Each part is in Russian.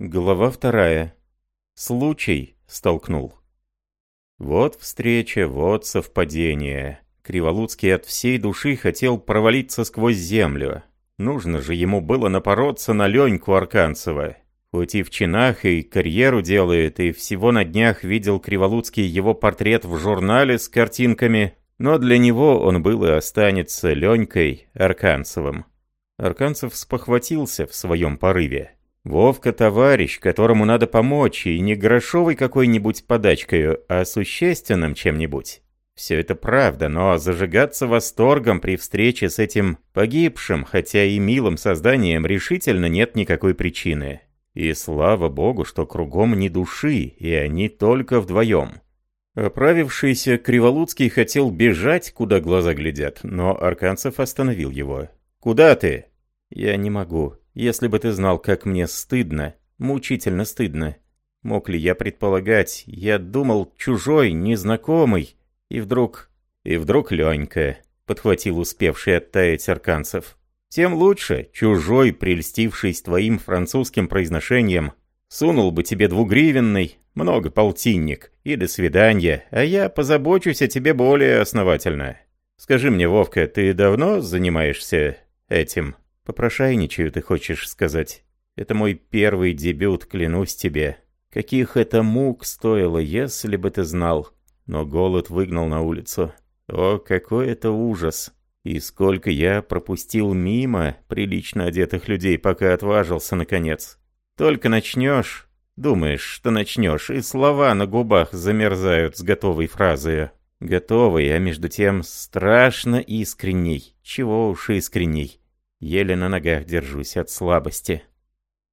Глава вторая. Случай столкнул. Вот встреча, вот совпадение. Криволуцкий от всей души хотел провалиться сквозь землю. Нужно же ему было напороться на Леньку Арканцева. Хоть и в чинах, и карьеру делает, и всего на днях видел Криволуцкий его портрет в журнале с картинками, но для него он был и останется Ленькой Арканцевым. Арканцев спохватился в своем порыве. Вовка товарищ, которому надо помочь, и не грошовой какой-нибудь подачкою, а существенным чем-нибудь. Все это правда, но зажигаться восторгом при встрече с этим погибшим, хотя и милым созданием, решительно нет никакой причины. И слава богу, что кругом ни души, и они только вдвоем. Оправившийся Криволуцкий хотел бежать, куда глаза глядят, но Арканцев остановил его. «Куда ты?» «Я не могу. Если бы ты знал, как мне стыдно, мучительно стыдно. Мог ли я предполагать? Я думал, чужой, незнакомый. И вдруг... И вдруг Ленька, подхватил успевший оттаять арканцев. Тем лучше, чужой, прельстившись твоим французским произношением, сунул бы тебе двугривенный, много полтинник, и до свидания, а я позабочусь о тебе более основательно. Скажи мне, Вовка, ты давно занимаешься этим?» Попрошайничаю, ты хочешь сказать. Это мой первый дебют, клянусь тебе. Каких это мук стоило, если бы ты знал. Но голод выгнал на улицу. О, какой это ужас. И сколько я пропустил мимо прилично одетых людей, пока отважился наконец. Только начнешь, думаешь, что начнешь, и слова на губах замерзают с готовой фразой. Готовый, а между тем страшно искренней. Чего уж искренней. Еле на ногах держусь от слабости.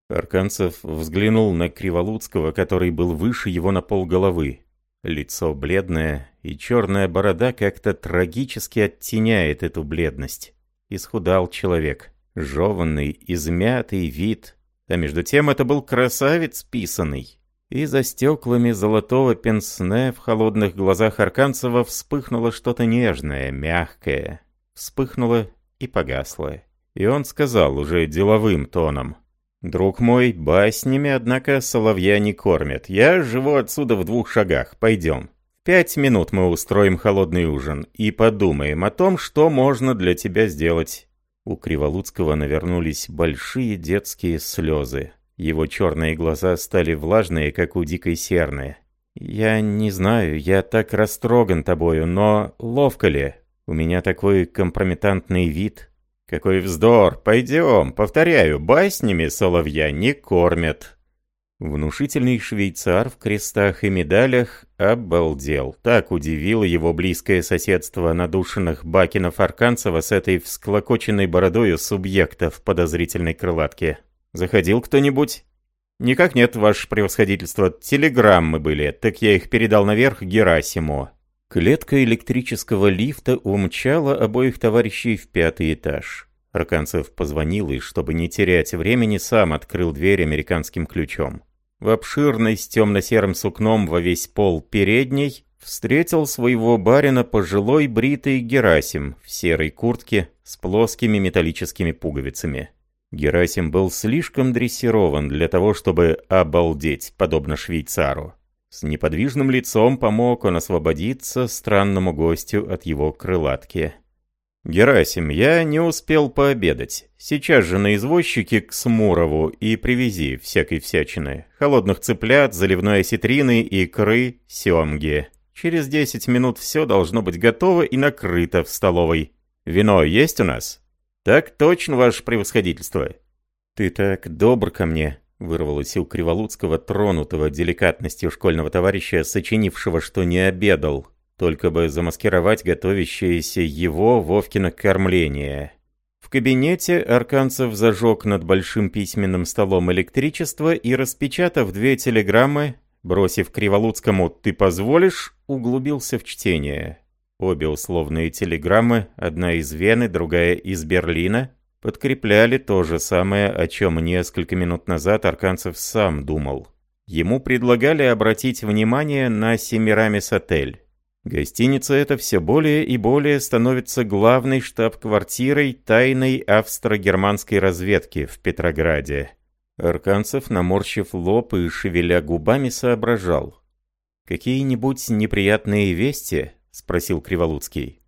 Арканцев взглянул на Криволуцкого, который был выше его на полголовы. Лицо бледное, и черная борода как-то трагически оттеняет эту бледность. Исхудал человек. Жеванный, измятый вид. А между тем это был красавец писанный. И за стеклами золотого пенсне в холодных глазах Арканцева вспыхнуло что-то нежное, мягкое. Вспыхнуло и погасло. И он сказал уже деловым тоном. «Друг мой, баснями, однако, соловья не кормят. Я живу отсюда в двух шагах. Пойдем. Пять минут мы устроим холодный ужин и подумаем о том, что можно для тебя сделать». У Криволуцкого навернулись большие детские слезы. Его черные глаза стали влажные, как у дикой серны. «Я не знаю, я так растроган тобою, но ловко ли? У меня такой компрометантный вид». «Какой вздор! Пойдем, повторяю, баснями соловья не кормят!» Внушительный швейцар в крестах и медалях обалдел. Так удивило его близкое соседство надушенных Бакинов-Арканцева с этой всклокоченной бородою субъекта в подозрительной крылатке. «Заходил кто-нибудь?» «Никак нет, ваше превосходительство. Телеграммы были, так я их передал наверх Герасиму. Клетка электрического лифта умчала обоих товарищей в пятый этаж. Арканцев позвонил и, чтобы не терять времени, сам открыл дверь американским ключом. В обширной с темно-серым сукном во весь пол передней встретил своего барина пожилой бритый Герасим в серой куртке с плоскими металлическими пуговицами. Герасим был слишком дрессирован для того, чтобы обалдеть, подобно швейцару. С неподвижным лицом помог он освободиться странному гостю от его крылатки. «Герасим, я не успел пообедать. Сейчас же на извозчике к Смурову и привези всякой всячины. Холодных цыплят, заливной осетрины, икры, семги. Через десять минут все должно быть готово и накрыто в столовой. Вино есть у нас?» «Так точно, ваше превосходительство». «Ты так добр ко мне», Вырвалось у Криволуцкого, тронутого деликатностью школьного товарища, сочинившего, что не обедал, только бы замаскировать готовящееся его Вовкино кормление. В кабинете Арканцев зажег над большим письменным столом электричество и, распечатав две телеграммы, бросив Криволуцкому «ты позволишь», углубился в чтение. Обе условные телеграммы, одна из Вены, другая из Берлина, подкрепляли то же самое, о чем несколько минут назад Арканцев сам думал. Ему предлагали обратить внимание на Семирамис-отель. Гостиница эта все более и более становится главной штаб-квартирой тайной австро-германской разведки в Петрограде. Арканцев, наморщив лоб и шевеля губами, соображал. «Какие-нибудь неприятные вести?» — спросил Криволуцкий.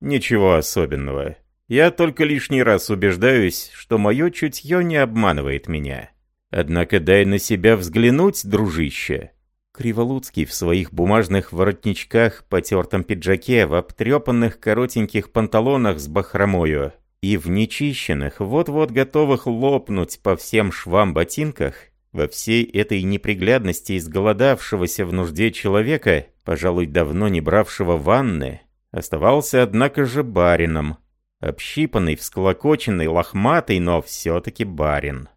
«Ничего особенного. Я только лишний раз убеждаюсь, что мое чутье не обманывает меня. Однако дай на себя взглянуть, дружище». Криволуцкий в своих бумажных воротничках, потертом пиджаке, в обтрепанных коротеньких панталонах с бахромою и в нечищенных, вот-вот готовых лопнуть по всем швам ботинках, во всей этой неприглядности изголодавшегося в нужде человека, пожалуй, давно не бравшего ванны, оставался, однако же, барином. Общипанный, всколокоченный, лохматый, но все-таки барин.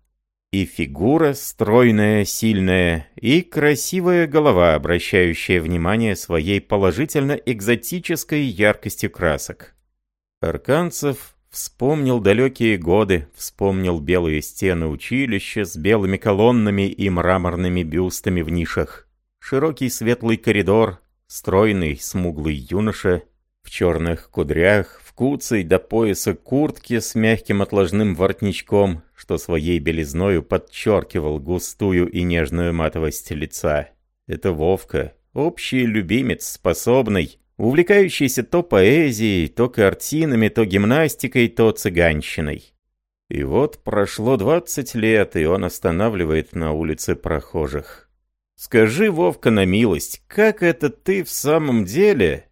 И фигура стройная, сильная, и красивая голова, обращающая внимание своей положительно-экзотической яркостью красок. Арканцев Вспомнил далекие годы, вспомнил белые стены училища с белыми колоннами и мраморными бюстами в нишах. Широкий светлый коридор, стройный смуглый юноша, в черных кудрях, куцей до пояса куртке с мягким отложным воротничком, что своей белизною подчеркивал густую и нежную матовость лица. Это Вовка, общий любимец, способный, увлекающийся то поэзией, то картинами, то гимнастикой, то цыганщиной. И вот прошло 20 лет, и он останавливает на улице прохожих. «Скажи, Вовка, на милость, как это ты в самом деле?»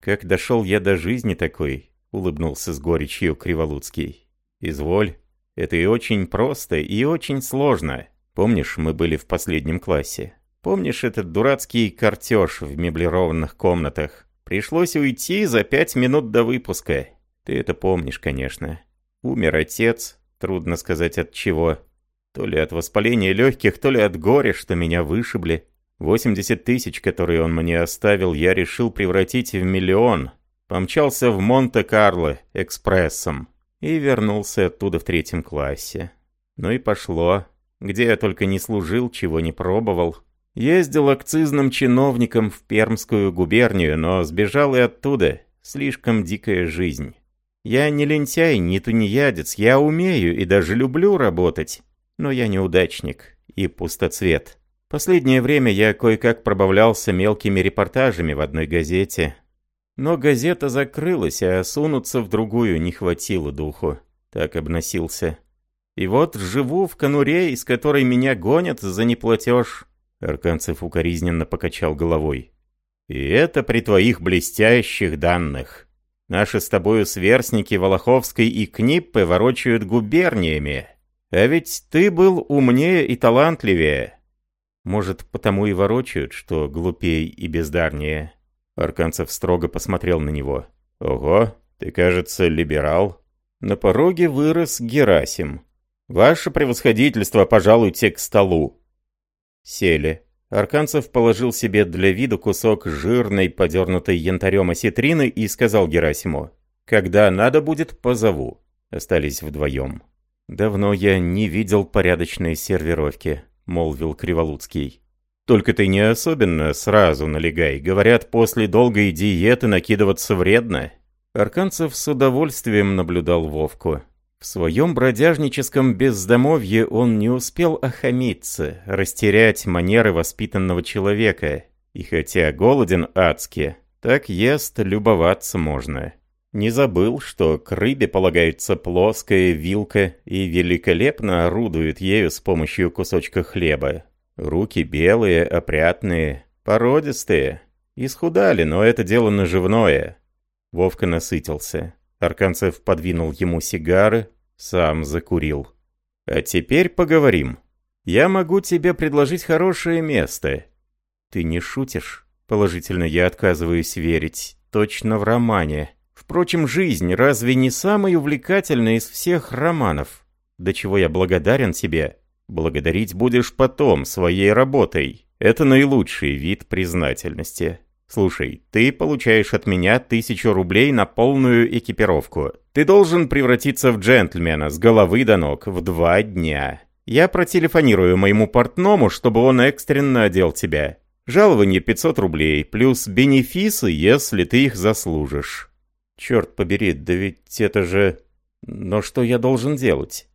«Как дошел я до жизни такой?» — улыбнулся с горечью Криволуцкий. «Изволь, это и очень просто, и очень сложно. Помнишь, мы были в последнем классе? Помнишь этот дурацкий картеж в меблированных комнатах? Пришлось уйти за пять минут до выпуска. Ты это помнишь, конечно. Умер отец, трудно сказать от чего. То ли от воспаления легких, то ли от горя, что меня вышибли. 80 тысяч, которые он мне оставил, я решил превратить в миллион. Помчался в Монте-Карло экспрессом. И вернулся оттуда в третьем классе. Ну и пошло. Где я только не служил, чего не пробовал. Ездил акцизным чиновником в Пермскую губернию, но сбежал и оттуда. Слишком дикая жизнь. Я не лентяй, не тунеядец, я умею и даже люблю работать. Но я неудачник и пустоцвет. Последнее время я кое-как пробавлялся мелкими репортажами в одной газете. Но газета закрылась, а сунуться в другую не хватило духу. Так обносился. И вот живу в конуре, из которой меня гонят за неплатеж. Арканцев укоризненно покачал головой. «И это при твоих блестящих данных. Наши с тобою сверстники Волоховской и Книппы ворочают губерниями. А ведь ты был умнее и талантливее». «Может, потому и ворочают, что глупей и бездарнее?» Арканцев строго посмотрел на него. «Ого, ты, кажется, либерал». На пороге вырос Герасим. «Ваше превосходительство, пожалуйте к столу». Сели. Арканцев положил себе для виду кусок жирной, подернутой янтарем осетрины и сказал Герасиму, «Когда надо будет, позову». Остались вдвоем. «Давно я не видел порядочной сервировки», — молвил Криволуцкий. «Только ты не особенно сразу налегай. Говорят, после долгой диеты накидываться вредно». Арканцев с удовольствием наблюдал Вовку. В своем бродяжническом бездомовье он не успел охамиться, растерять манеры воспитанного человека. И хотя голоден адски, так ест любоваться можно. Не забыл, что к рыбе полагается плоская вилка и великолепно орудует ею с помощью кусочка хлеба. Руки белые, опрятные, породистые. Исхудали, но это дело наживное. Вовка насытился. Арканцев подвинул ему сигары, сам закурил. «А теперь поговорим. Я могу тебе предложить хорошее место». «Ты не шутишь?» Положительно я отказываюсь верить. Точно в романе. Впрочем, жизнь разве не самый увлекательный из всех романов? До чего я благодарен тебе. Благодарить будешь потом, своей работой. Это наилучший вид признательности. «Слушай, ты получаешь от меня тысячу рублей на полную экипировку. Ты должен превратиться в джентльмена с головы до ног в два дня. Я протелефонирую моему портному, чтобы он экстренно одел тебя. Жалование 500 рублей, плюс бенефисы, если ты их заслужишь». «Черт побери, да ведь это же... Но что я должен делать?»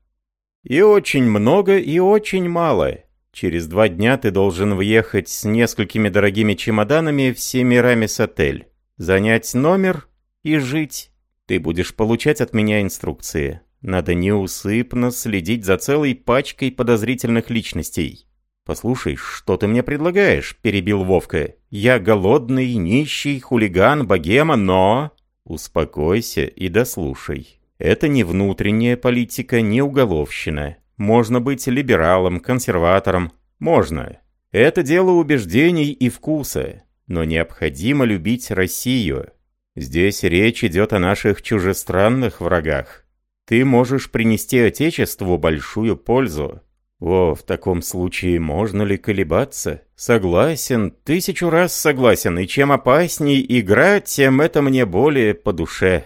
И очень много, и очень мало. Через два дня ты должен въехать с несколькими дорогими чемоданами в Семирамис-отель, занять номер и жить. Ты будешь получать от меня инструкции. Надо неусыпно следить за целой пачкой подозрительных личностей. «Послушай, что ты мне предлагаешь?» – перебил Вовка. «Я голодный, нищий, хулиган, богема, но...» «Успокойся и дослушай. Это не внутренняя политика, не уголовщина. Можно быть либералом, консерватором. Можно. Это дело убеждений и вкуса. Но необходимо любить Россию. Здесь речь идет о наших чужестранных врагах. Ты можешь принести Отечеству большую пользу. О, в таком случае можно ли колебаться? Согласен, тысячу раз согласен, и чем опасней игра, тем это мне более по душе.